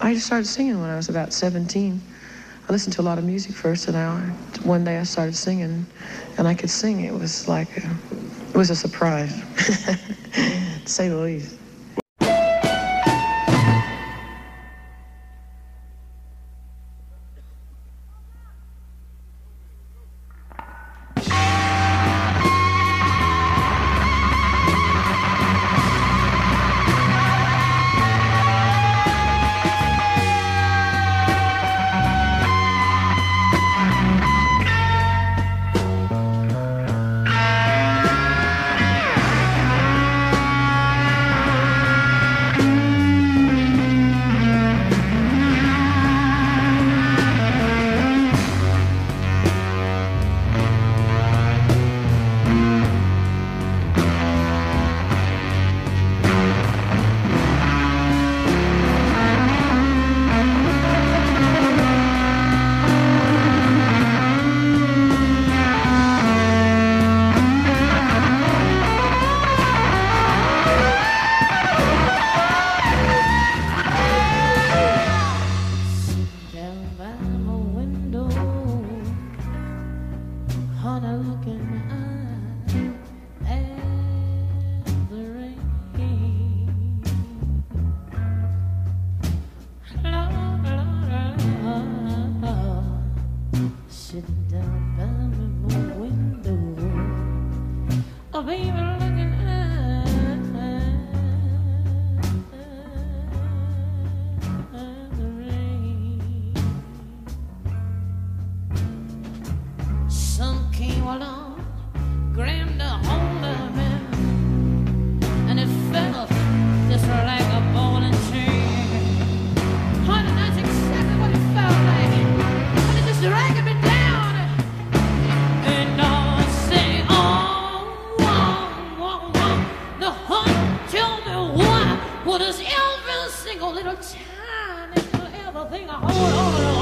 I just started singing when I was about 17. I listened to a lot of music first, and I, one day I started singing, and I could sing. It was like a, it was a surprise, to say the least. every single little tiny little ever thing I hold on.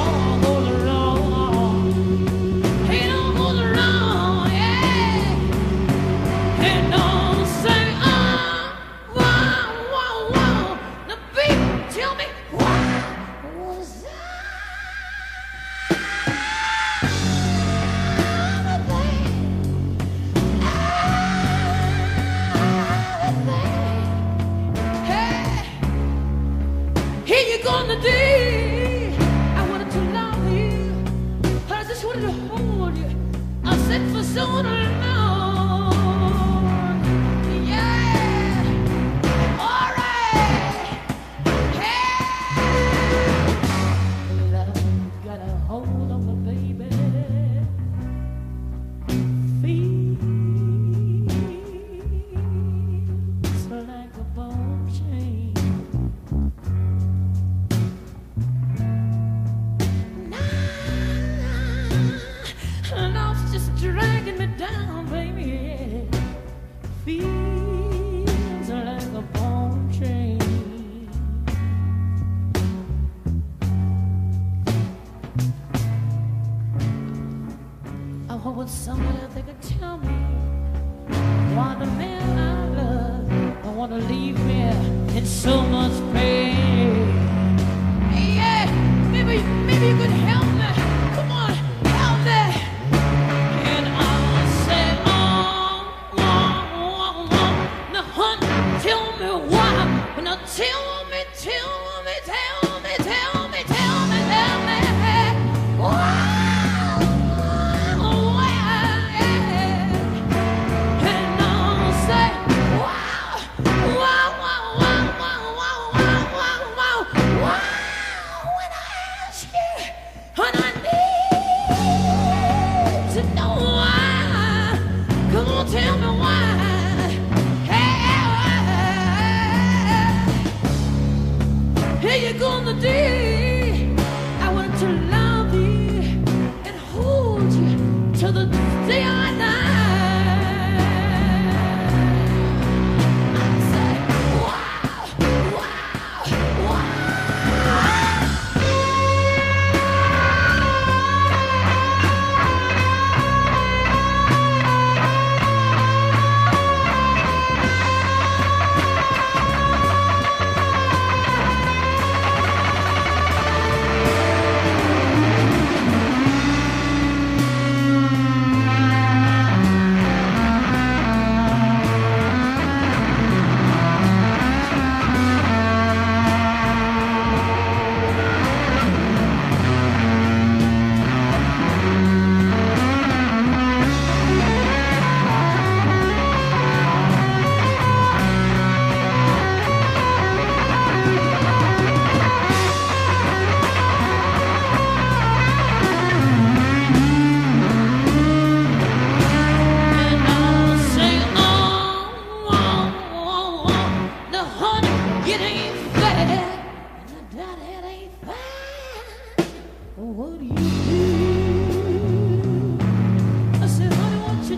tell me why the man I love don't want to leave me in so much pain. the deal.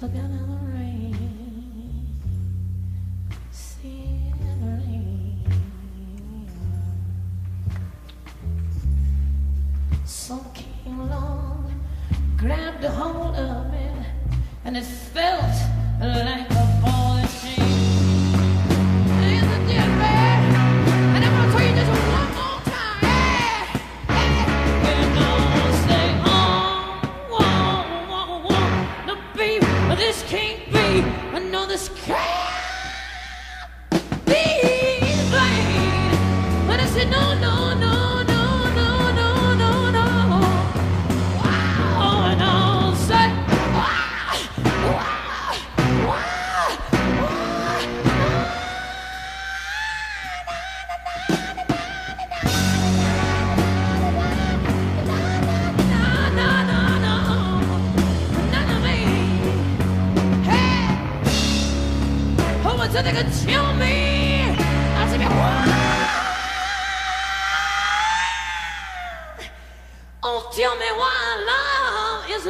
Look out in the rain, see the rain. Came along, grabbed a hold of me, and it could chill me. Oh, tell me why love is.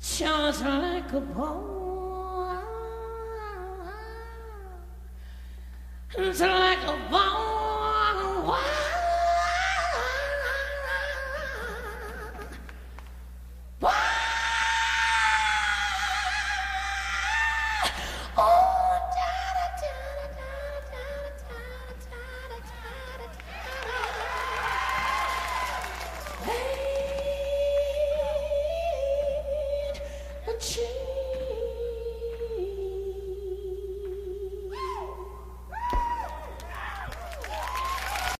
Just like a bomb, Just like a.